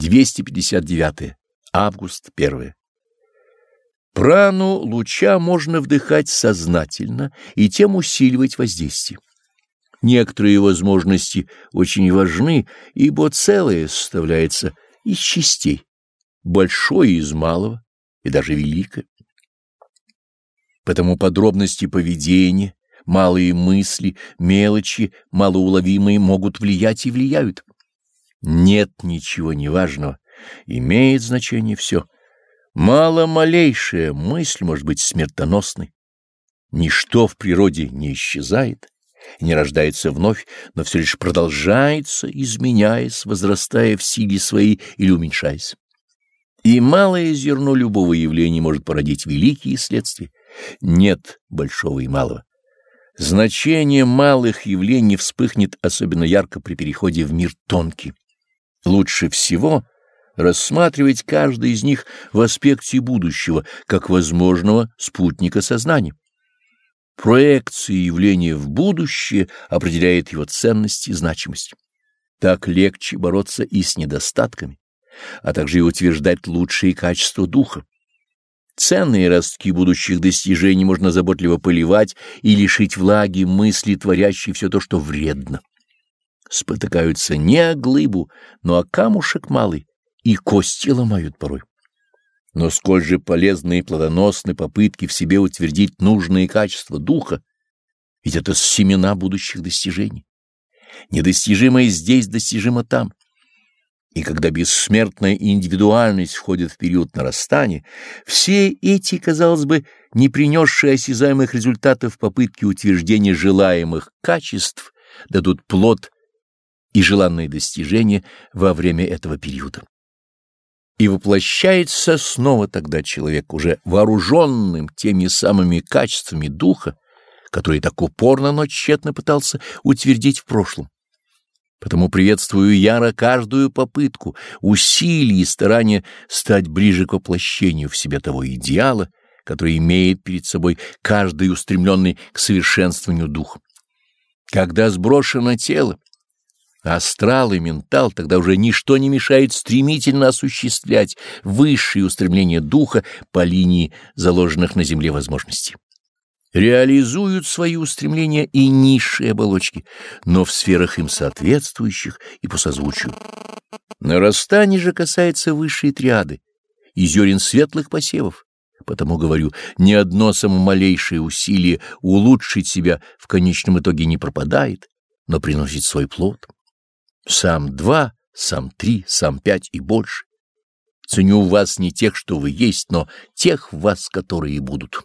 259. Август 1. Прану луча можно вдыхать сознательно и тем усиливать воздействие. Некоторые возможности очень важны, ибо целое составляется из частей, большое из малого и даже великое. Потому подробности поведения, малые мысли, мелочи, малоуловимые могут влиять и влияют. Нет ничего неважного, имеет значение все. Мало малейшая мысль может быть смертоносной. Ничто в природе не исчезает, не рождается вновь, но все лишь продолжается, изменяясь, возрастая в силе своей или уменьшаясь. И малое зерно любого явления может породить великие следствия. Нет большого и малого. Значение малых явлений вспыхнет особенно ярко при переходе в мир тонкий. Лучше всего рассматривать каждый из них в аспекте будущего, как возможного спутника сознания. Проекция явления в будущее определяет его ценность и значимость. Так легче бороться и с недостатками, а также и утверждать лучшие качества духа. Ценные ростки будущих достижений можно заботливо поливать и лишить влаги мысли, творящей все то, что вредно. Спотыкаются не о глыбу, но о камушек малый, и кости ломают порой. Но сколь же полезны и плодоносны попытки в себе утвердить нужные качества духа, ведь это семена будущих достижений. Недостижимое здесь достижимо там. И когда бессмертная индивидуальность входит в период нарастания, все эти, казалось бы, не принесшие осязаемых результатов попытки утверждения желаемых качеств дадут плод и желанные достижения во время этого периода. И воплощается снова тогда человек, уже вооруженным теми самыми качествами духа, которые так упорно, но тщетно пытался утвердить в прошлом. Потому приветствую яро каждую попытку, усилий и старания стать ближе к воплощению в себе того идеала, который имеет перед собой каждый устремленный к совершенствованию дух. Когда сброшено тело, астрал и ментал, тогда уже ничто не мешает стремительно осуществлять высшие устремления духа по линии заложенных на земле возможностей реализуют свои устремления и низшие оболочки, но в сферах им соответствующих и по созвучию. Нарастание же касается высшей триады и зерен светлых посевов. Потому говорю, ни одно самое малейшее усилие улучшить себя в конечном итоге не пропадает, но приносит свой плод. Сам два, сам три, сам пять и больше. Ценю в вас не тех, что вы есть, но тех вас, которые будут.